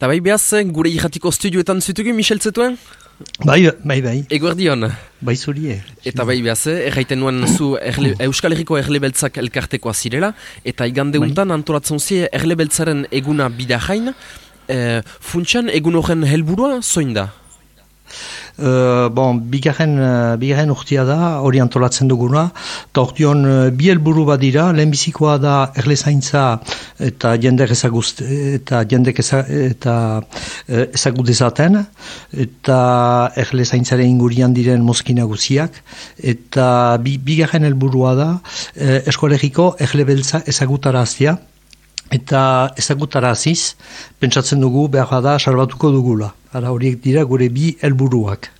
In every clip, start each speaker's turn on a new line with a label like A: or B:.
A: Eta bai behaz, gure irratiko studioetan zutugu, Michel Zetuen?
B: Bai, bai, bai.
A: Eguerdion?
B: Bai zurie.
A: Eta bai behaz, erraiten nuen zu erle, Euskal Herriko erlebeltzak elkartekoa zirela, eta igande bai. untan antolatzen zi erlebeltzaren eguna bidahain, e, funtsan egun horren helburua zoin da?
B: Uh, bon, bigarren, uh, bigarren urtia da, hori antolatzen duguna, eta ordeon uh, bi helburu badira, lehenbizikoa da erle zaintza eta jendek ezagust, eta jendek eta uh, ezagut ezaten, eta erle zaintzaren ingurian diren moskina guziak, eta bi, bigarren helburua da, uh, eskolegiko erle beltza ezagutaraztia, eta ezagutaraziz, pentsatzen dugu behar da salbatuko dugula. Ara horiek dira gure bi helburuak.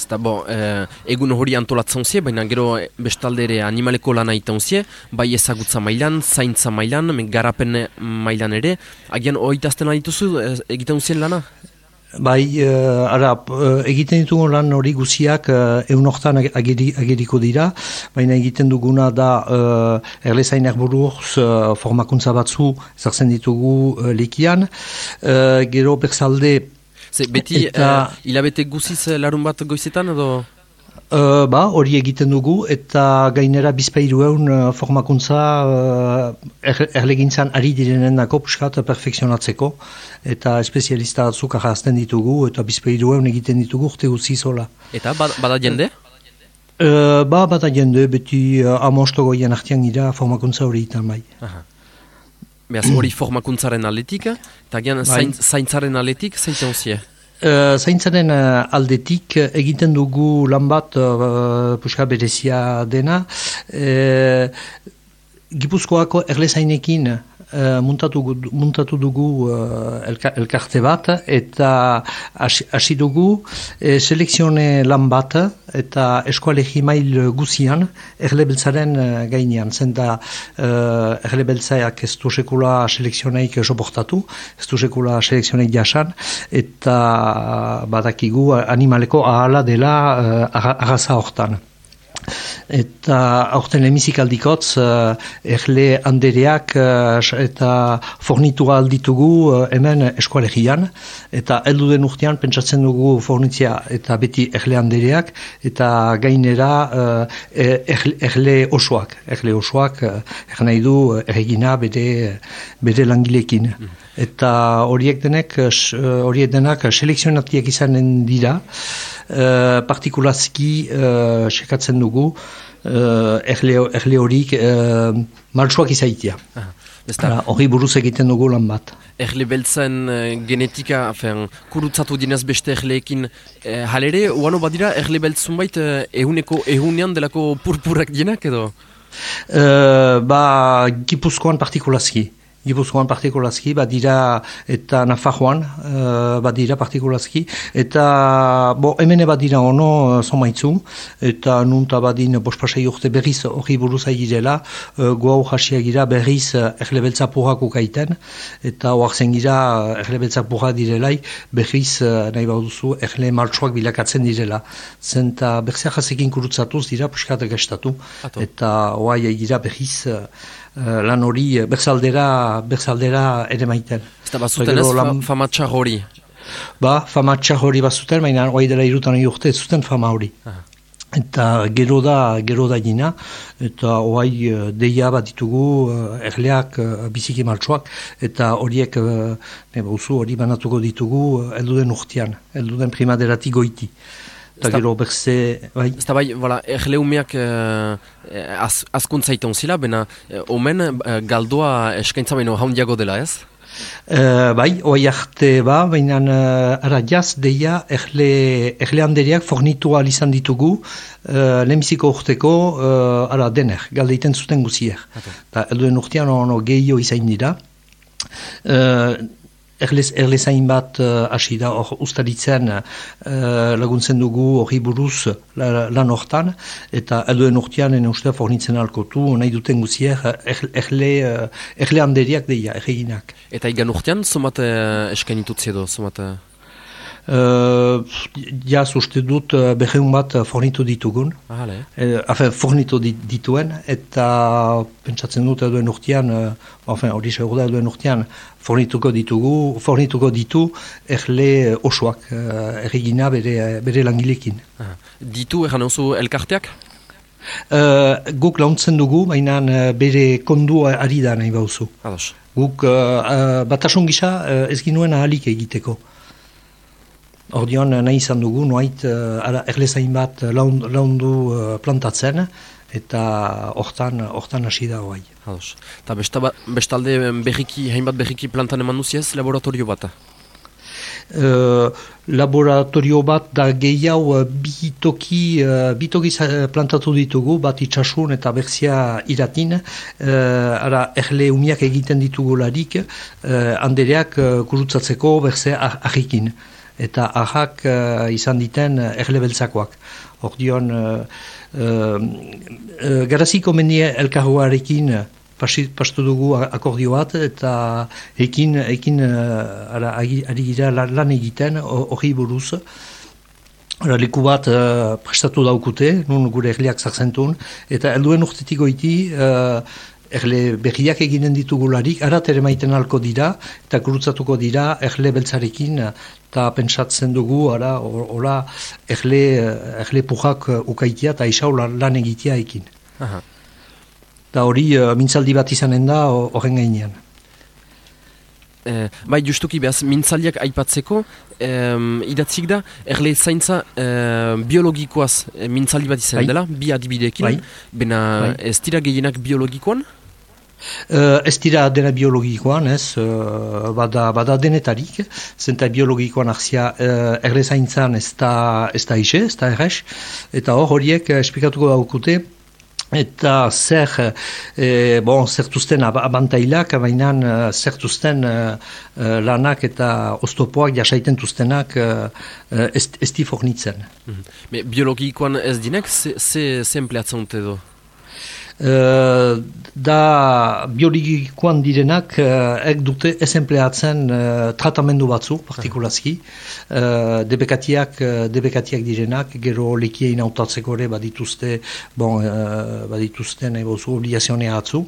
A: Zta bo, eh, egun hori antolatzen zie, baina gero bestalde ere animaleko lana iten zie, bai ezagutza mailan, zaintza mailan, garapen mailan ere, agian hori tazten adituzu eh, egiten zien lana?
B: Bai, uh, ara, uh, egiten ditugu lan hori guziak uh, egun horretan ageriko dira, baina egiten duguna da uh, erlezain erburuz uh, formakuntza batzu ezartzen ditugu uh, lekian. Uh, gero berzalde...
A: Ze, beti, eta, hilabete guziz larun bat goizetan edo...
B: Uh, ba, hori egiten dugu eta gainera bizpairu egun uh, formakuntza uh, er, erlegintzan ari direnen dako puskat perfekzionatzeko eta espezialista batzuk ahazten ditugu eta bizpairu egun egiten ditugu urte guzi zola.
A: Eta bada jende?
B: Uh, ba, bada jende, beti uh, amosto goian artian gira formakuntza hori itan bai.
A: Beaz, hori formakuntzaren aletik, eta gian bai. zaintzaren aletik, zaiten?
B: Uh, zaintzaren uh, aldetik uh, egiten dugu lan bat uh, puska berezia dena. Uh, Gipuzkoako erlezainekin uh, muntatu, muntatu dugu uh, elkarte bat eta hasi dugu uh, selekzione lan bat eta eskualegi mail guzian erlebeltzaren uh, gainean. Zenta uh, erlebeltzaiak ez du sekula selekzioneik soportatu, ez du sekula selekzioneik jasan eta badakigu animaleko ahala dela uh, agaza hortan. Eta aurten emizik aldikotz, uh, erle handereak uh, eta fornitu alditugu uh, hemen eskualegian. Eta heldu den urtean pentsatzen dugu fornitzia eta beti erle handereak eta gainera uh, erle osoak. Erle osoak uh, er nahi du erregina bere, bere langilekin. Mm. Eta horiek denek, horiek denak selekzionatiak izanen dira. Uh, partikulazki uh, sekatzen dugu uh, erle horik uh, maltsuak izaitia. Hori buruz egiten dugu lan bat.
A: Erle beltzen genetika, afen, kurutzatu dinez beste erleekin eh, halere, uano badira erle beltzun bait ehuneko ehunean delako purpurak dienak edo?
B: Uh, ba, gipuzkoan partikulazki. Gipuzkoan partikulazki, badira eta Nafarroan uh, badira partikulazki, eta bo, hemen badira ono zomaitzu, eta nunta badin bospasei urte berriz hori buruz girela, uh, goa urxasia gira berriz erlebeltza purrak ukaiten, eta oartzen gira erlebeltza purrak direlai, berriz uh, nahi bauduzu erle martxoak bilakatzen direla. Zenta berzea jazekin kurutzatuz dira puskatak gestatu, eta oai gira berriz uh, lan hori uh, berzaldera, berzaldera ere maiten.
A: Eta bazuten ez lan... fama txar hori?
B: Ba, fama txar hori bazuten, baina hori dela irutan urte, zuten fama hori. Eta gero da, gero da gina, eta hoai uh, deia bat ditugu erleak biziki maltsuak, eta horiek, ne, hori banatuko ditugu elduden urtean, elduden primaderatik goiti. Eta gero berze...
A: Bai. Ez da bai, voilà, erleumeak eh, az, azkuntza iten zila, bena eh, omen eh, galdoa eskaintza baino haundiago dela ez?
B: Uh, bai, oi arte ba, baina uh, ara jaz deia erle, erle handeriak fornitu izan ditugu uh, lemiziko urteko uh, ara dener, galdeiten zuten guzier. Okay. Elduen urtean ono gehio izain dira. Uh, erlez, erlezain bat uh, hasi da hor ustaritzen uh, laguntzen dugu hori buruz lan hortan eta edoen urtean ene uste fornitzen alkotu nahi duten guzier erle, uh, erle handeriak deia, erreginak.
A: Eta igan urtean, somat uh, eskenitutzi edo, somat...
B: Uh, ja, uste dut uh, beheun bat fornitu ditugun.
A: Ah,
B: uh, fornitu dituen, eta pentsatzen dut eduen urtean, uh, hori segur da eduen urtean, fornituko ditugu, fornituko ditu erle osoak, uh, erregina bere, bere langilekin.
A: Ah. Ditu egan oso elkarteak?
B: Uh, guk launtzen dugu, baina bere kondua ari da nahi bauzu.
A: Ados.
B: Guk uh, uh, batasun gisa uh, ez ginuen ahalik egiteko. Ordion nahi izan dugu, noait uh, erlezain bat laundu uh, plantatzen, eta hortan, hortan hasi da hoai.
A: Eta bestalde berriki, hainbat berriki plantan eman duziez, laboratorio bat?
B: Uh, laboratorio bat da gehiago uh, bitoki, uh, bitoki plantatu ditugu, bat itxasun eta berzia iratin, uh, ara erle umiak egiten ditugu larik, uh, andereak uh, kurutzatzeko berzea ahikin, eta ahak uh, izan diten erle beltzakoak. Hor dion, uh, uh, uh, garaziko menie elkarroarekin, pastu dugu akordio bat eta ekin, ekin uh, ara, ari gira lan egiten hori buruz. Ara, leku bat prestatu daukute, nun gure erliak zartzentun, eta helduen urtetik goiti uh, erle berriak eginen ditugularik, arat ere maiten alko dira, eta gurutzatuko dira erle beltzarekin, eta pentsatzen dugu, ara, ora, erle, erle pujak ukaitia eta isau lan egitea ekin. Eta hori uh, mintzaldi bat izanen da horren gainean.
A: Eh, bai, justuki behaz, mintzaldiak aipatzeko, eh, idatzik da, erle zaintza eh, biologikoaz eh, mintzaldi bat izan bai. dela, bi adibidekin, bai. bena bai. ez dira gehienak biologikoan?
B: Uh, ez dira dena biologikoan, ez, uh, bada, bada denetarik, zenta biologikoan arzia uh, erle zaintzan ez da, ez da ise, ez da errez, eta hor horiek esplikatuko daukute, eta zer e, bon, zertuzten abantailak, baina zertuzten e, lanak eta oztopoak jasaiten tuztenak e, ez, ez di fornitzen.
A: Mm -hmm. Biologikoan ez dinek, ze, ze, ze edo?
B: Uh, da biologikoan direnak uh, ek dute ez uh, tratamendu batzu, partikulazki. Uh, debekatiak, uh, debekatiak direnak, gero lekiein autatzeko ere badituzte, bon, uh, badituzte nahi bozu obligazionea atzu.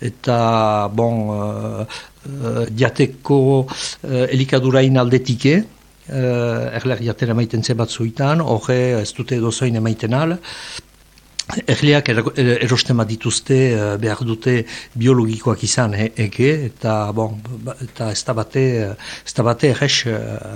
B: Eta, bon, uh, uh, diateko uh, elikadurain aldetike, uh, erler jatera maiten zebatzuitan, horre ez dute dozoin emaiten al, Erleak erosten bat dituzte eh, behar dute biologikoak izan e eke, eta, bon, ba, eta ez da bate, ez da bate errez eh,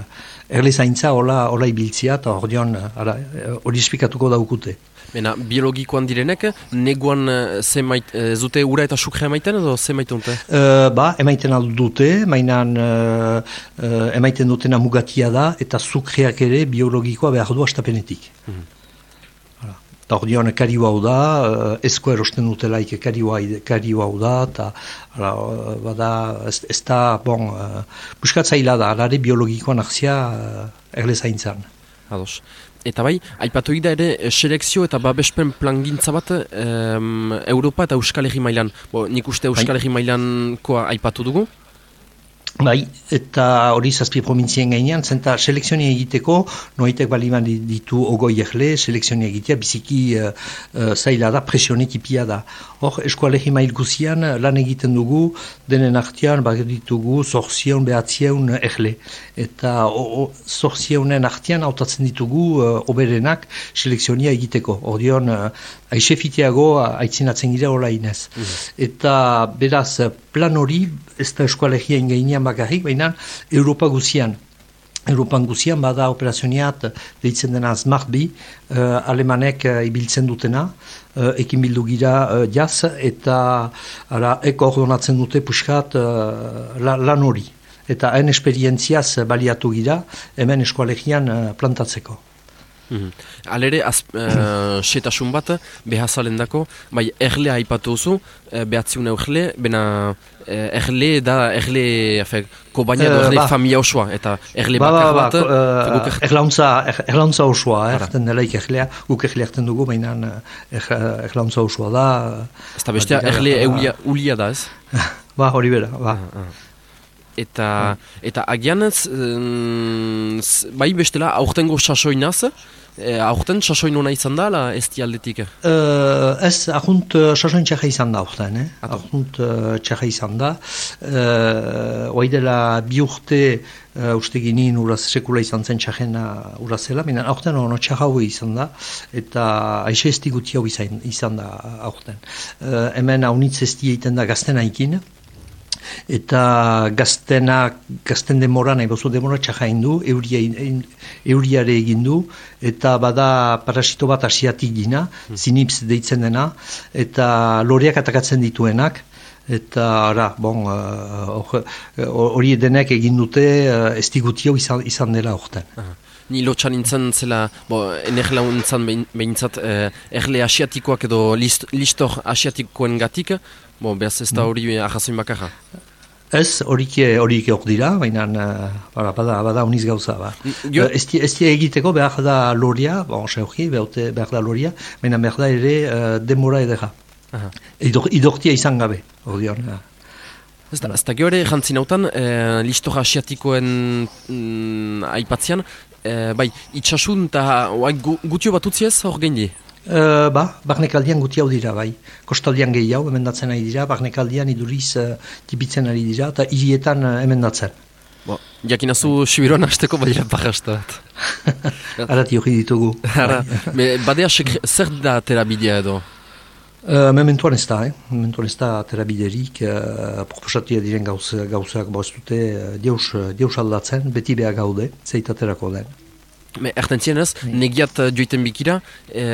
B: erle zaintza hola, hola ibiltzia, eta hori hori espikatuko daukute.
A: Bena, biologikoan direnek, neguan ze mait, zute ura eta sukre emaiten edo ze maiten dute?
B: Uh, ba, emaiten aldo dute, mainan uh, uh, emaiten dutena mugatia da, eta sukreak ere biologikoa behar du astapenetik. Mm Eta hori dion ekari hau da, ezko erosten dutelaik ekari hau da, eta uh, bada, ez, ez da, bon, uh, buskatzaila da, alare biologikoan arzia uh, erle zaintzan.
A: Ados. Eta bai, aipatu da ere, selekzio eta babespen plangintza bat um, Europa eta Euskal Herri mailan. Bo, nik uste Euskal bai. Herri mailan koa aipatu dugu?
B: Bai, eta hori zazpi provintzien gainean, zenta selekzioni egiteko, noitek baliban ditu ogoi egle, selekzioni egitea, biziki uh, uh, zaila da, presionek ipia da. Hor, eskualegi mail guzian, lan egiten dugu, denen artian, bat ditugu, zorzieun behatzieun egle. Eta zorzieun artian, hautatzen ditugu, uh, oberenak, selekzionia egiteko. Hor dion, uh, aixefiteago, aitzinatzen gira hola inez. Mm. Eta, beraz, plan hori, ez da eskualegia ingeinean bakarrik, baina Europa guzian. Europan guzian bada operazioniat deitzen dena Smart Bi, uh, alemanek uh, ibiltzen dutena, uh, ekin bildu gira uh, jaz, eta ara, eko ordonatzen dute puskat uh, lan hori. Eta hain esperientziaz baliatu gira, hemen eskualegian uh, plantatzeko.
A: Mm Alere, az, uh, setasun bat, behazalen dako, bai, erle haipatu oso, uh, behatziun erle, bena uh, erle da, erle, afe, kobaina uh, erle ba. familia osoa, eta erle ba, bakar ba, bat... Ba,
B: uh, er... Erlauntza, er, erlauntza osoa, erten delaik erlea, guk erle erten dugu, baina er, erlauntza osoa da...
A: Ez da bestea, erle ba, eulia, ulia da ez?
B: ba, hori bera, ba. Uh, uh.
A: Eta, eta agian ez, bai bestela, aurtengo sasoinaz, E, aurten sasoin hona izan da, la ez aldetik?
B: Uh, ez, ahunt uh, sasoin txarra izan da aurten, eh? Ahunt uh, txarra izan da. Uh, Oaidela bi urte uh, uste ginin uraz sekula izan zen txarrena urazela, minan aurten ono txarra izan da, eta aixe ez diguti hau izan, izan da aurten. Uh, hemen haunitz ez egiten da gaztena ikin, eta gaztena, gazten demora, nahi bozu demora txaja du, euria, euriare egin du, eta bada parasito bat asiatik gina, hmm. zinips deitzen dena, eta loreak atakatzen dituenak, eta ara, bon, uh, hori uh, denek egin dute uh, ez digutio izan, izan dela orten.
A: Ni lotxan nintzen zela, bo, enerla nintzen behintzat, eh, erle asiatikoak edo list, listor asiatikoen gatik, Bo, behaz ez da hori mm. ahazoin bakarra?
B: Ez, horik horik hor dira, baina uh, bada, bada uniz gauza. Ba. Uh, ez, ez egiteko behar da loria, bon, seurki, behar da loria, baina behar da ere uh, demora edera. Idor, idortia izan gabe, hori dion. Uh.
A: Ez da, ez da geore jantzin hautan, eh, listora asiatikoen mm, aipatzean, eh, bai, itxasun eta gutio bat utziez hor gendi?
B: Uh, ba, barnekaldian guti hau dira, bai. Kostaldian gehi hau, emendatzen ari dira, barnekaldian iduriz uh, tipitzen ari dira, eta hirietan uh, emendatzen.
A: Bo, jakinazu sibiroan hasteko badira bakasta bat.
B: Arati hori ditugu.
A: Ara, bai. badea zer da terabidea edo?
B: Uh, mementuan ez da, eh? mementuan ez da terabiderik, uh, proposatia diren gauz, gauzak boztute, uh, deus, deus aldatzen, beti beha gaude, zeitaterako den.
A: Me, erten zienez, bai. negiat uh, joiten bikira, e,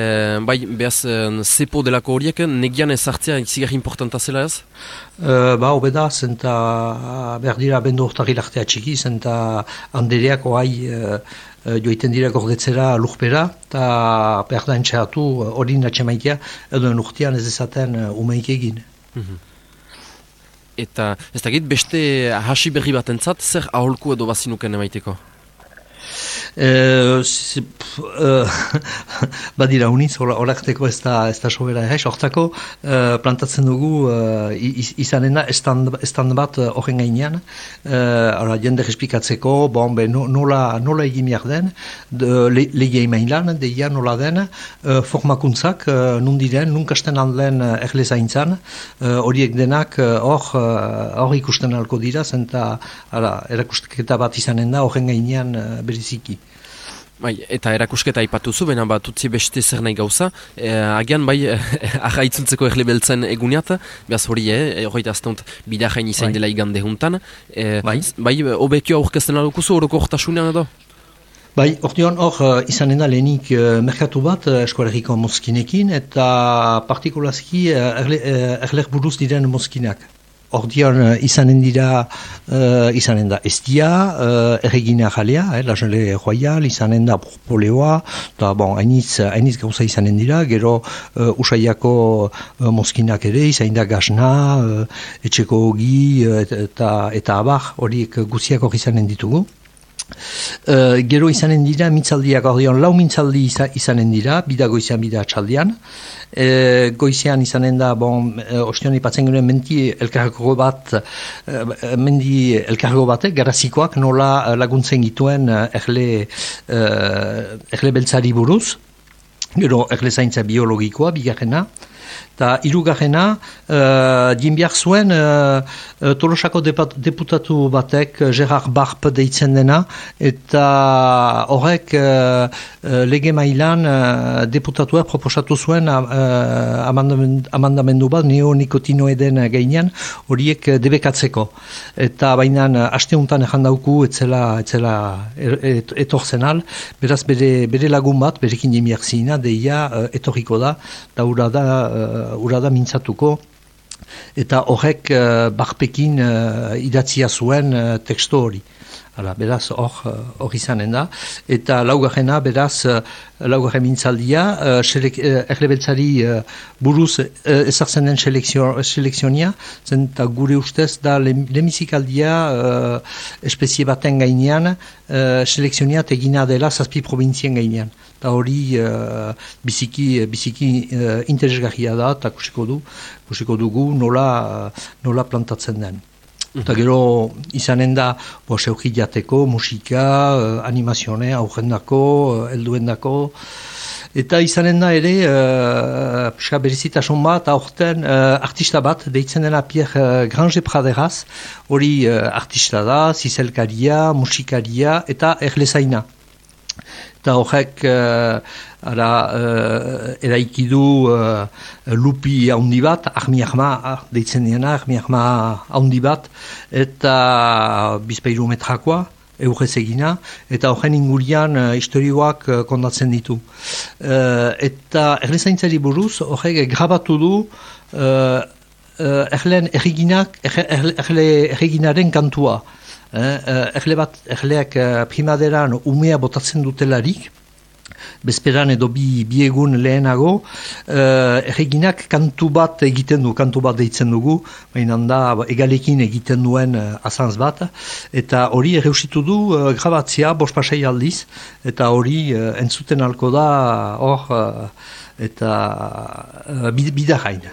A: bai, behaz, uh, zepo delako horiek, negian ezartzea izigar importanta zela ez?
B: Uh, ba, obeda, zenta behar dira bendu urtari lartea txiki, zenta handereak oai uh, joiten dira gordetzera lujpera, eta behar da entxeatu hori uh, natxe maitea, edo urtean ez ezaten uh, umeik egin. Mhm.
A: Eta, ez da beste hasi berri bat entzat, zer aholku edo bazinuken emaiteko?
B: Uh, badira uniz, horakteko ez da, ez da sobera ez, hortako uh, plantatzen dugu uh, izanena estand bat horren gainean, uh, jende espikatzeko, bon, be, nola, nola egin behar den, lege emain lan, deia nola den, uh, formakuntzak, uh, nundiren, nunkasten alden uh, erle zaintzan, horiek denak hor uh, ikusten alko dira, zenta erakusteketa bat izanen da horren gainean uh, beriziki.
A: Bai, eta erakusketa aipatu zu, baina bat utzi beste zer nahi gauza. E, agian, bai, aha itzultzeko erle beltzen eguniat, behaz hori, eh, hori aztont bidajain izain bai. dela igande juntan. E, bai, bai obekio aurkezten alukuzu, horoko hortasunean edo?
B: Bai, ordeon hor uh, izanen da lehenik uh, merkatu bat uh, eskolariko moskinekin eta partikulazki uh, erler buruz diren moskinak. Ordion uh, izanen dira, uh, izanen da estia, uh, erregina jalea, eh, la jale royal, izanen da poleoa, eta bon, hainitz, hainitz gauza izanen dira, gero uh, usaiako uh, moskinak ere, izanen da gazna, uh, etxeko hogi, uh, eta, eta abar, horiek guziak hori izanen ditugu. Uh, gero izanen dira, mitzaldiak ordeon, lau mitzaldi izanen dira, bidago izan bida txaldian. Uh, goizean izanen da, bon, uh, ostion ipatzen genuen menti elkargo bat, uh, mendi elkargo batek, garazikoak nola laguntzen gituen erle, erle beltzari buruz. Gero erle zaintza biologikoa, bigarrena. Eta irugarrena, uh, din zuen, uh, Tolosako deputatu batek, Gerard Barp deitzen dena, eta horrek uh, lege mailan uh, deputatua proposatu zuen uh, amandamendu bat, neonikotinoeden gainean, horiek debekatzeko. Eta baina hasteuntan ezan dauku, etzela, etzela et, etorzen al, beraz bere, bere lagun bat, berekin din zina, deia uh, etorriko da, da da uh, urada mintzatuko, eta horrek uh, barpekin uh, idatzia zuen uh, teksto hori. Hala, beraz, hor, hor izanen da. Eta laugarrena, beraz, laugarren mintzaldia, uh, selek, uh, buruz uh, ezartzen den selekzionia, zen eta gure ustez da lemizikaldia uh, espezie baten gainean, uh, selekzionia tegina dela zazpi provinzien gainean eta hori uh, biziki, biziki uh, interesgarria da, eta kusiko, du, kusiko dugu nola, nola plantatzen den. Eta gero izanen da, bo, jateko, musika, uh, animazione, aurrendako, uh, elduendako, Eta izanen da ere, uh, pixka berizitasun bat, aurten uh, artista bat, deitzen dena Pierre Grange Praderaz, hori uh, artista da, zizelkaria, musikaria eta erlezaina. Eta horrek, uh, ara, uh, eraikidu uh, lupi haundi bat, ahmi ahma, deitzen dena, ahmi ahma haundi bat, eta bizpeiru metrakoa, eurrez egina, eta horren ingurian uh, historioak uh, kondatzen ditu. Uh, eta erlezaintzari buruz, horrek grabatu du uh, uh, erlen erreginak, erle erreginaren kantua. Uh, erle bat, erleak uh, primaderan umea botatzen dutelarik, bezperan edo bi, bi egun lehenago, uh, erreginak kantu bat egiten du, kantu bat deitzen dugu, baina da egalekin egiten duen uh, azanz bat, eta hori erreusitu du uh, grabatzia, bospasei aldiz, eta hori uh, entzuten alko da, hor, uh, eta uh, bidahain.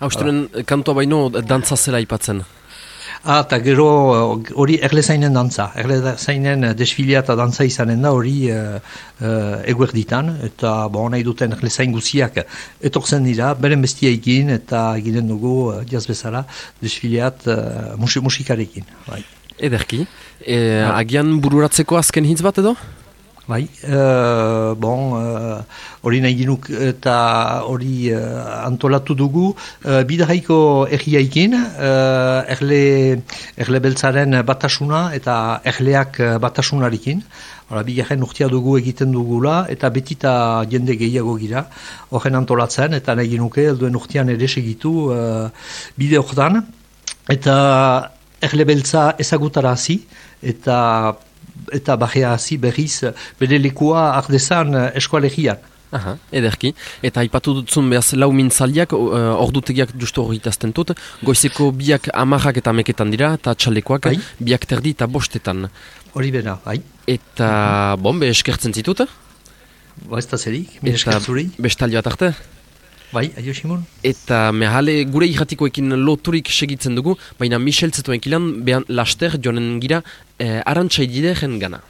A: Austuren, kantua baino dantzazela ipatzen?
B: Ah, eta gero hori erlezainen dantza. Erlezainen desfilea eta dantza izanen da hori uh, uh, eguerditan. Eta bon, nahi duten erlezain guziak etortzen dira, beren bestia eta egiten dugu uh, jaz bezala desfileat uh, musikarekin. Bai.
A: Ederki. E, agian bururatzeko azken hitz bat edo?
B: Bai, uh, bon, uh, hori nahi ginuk eta hori uh, antolatu dugu, uh, bidaraiko erriaikin, uh, erle, erle beltzaren batasuna eta erleak batasunarikin. Hora, bigarren urtia dugu egiten dugula eta betita jende gehiago gira, horren antolatzen eta nahi ginuke, elduen urtian ere segitu uh, bide horretan. Eta erle beltza ezagutarazi eta eta bajea hazi berriz bere lekua ardezan eh, eskualegian.
A: Aha, ederki. Eta aipatu dutzun behaz lau mintzaldiak, uh, ordutegiak justu hori itazten dut, goizeko biak amarrak eta meketan dira, eta txalekoak bai. biak terdi eta bostetan.
B: Hori bera, bai.
A: Eta, bon, be eskertzen zitut?
B: Ba ez da zerik, eskertzuri.
A: Bestaldi bat arte?
B: Bai, aio Simon.
A: Eta mehale gure irratikoekin loturik segitzen dugu, baina Michel Zetuenkilan behan laster joanen gira eh, arantxai gana.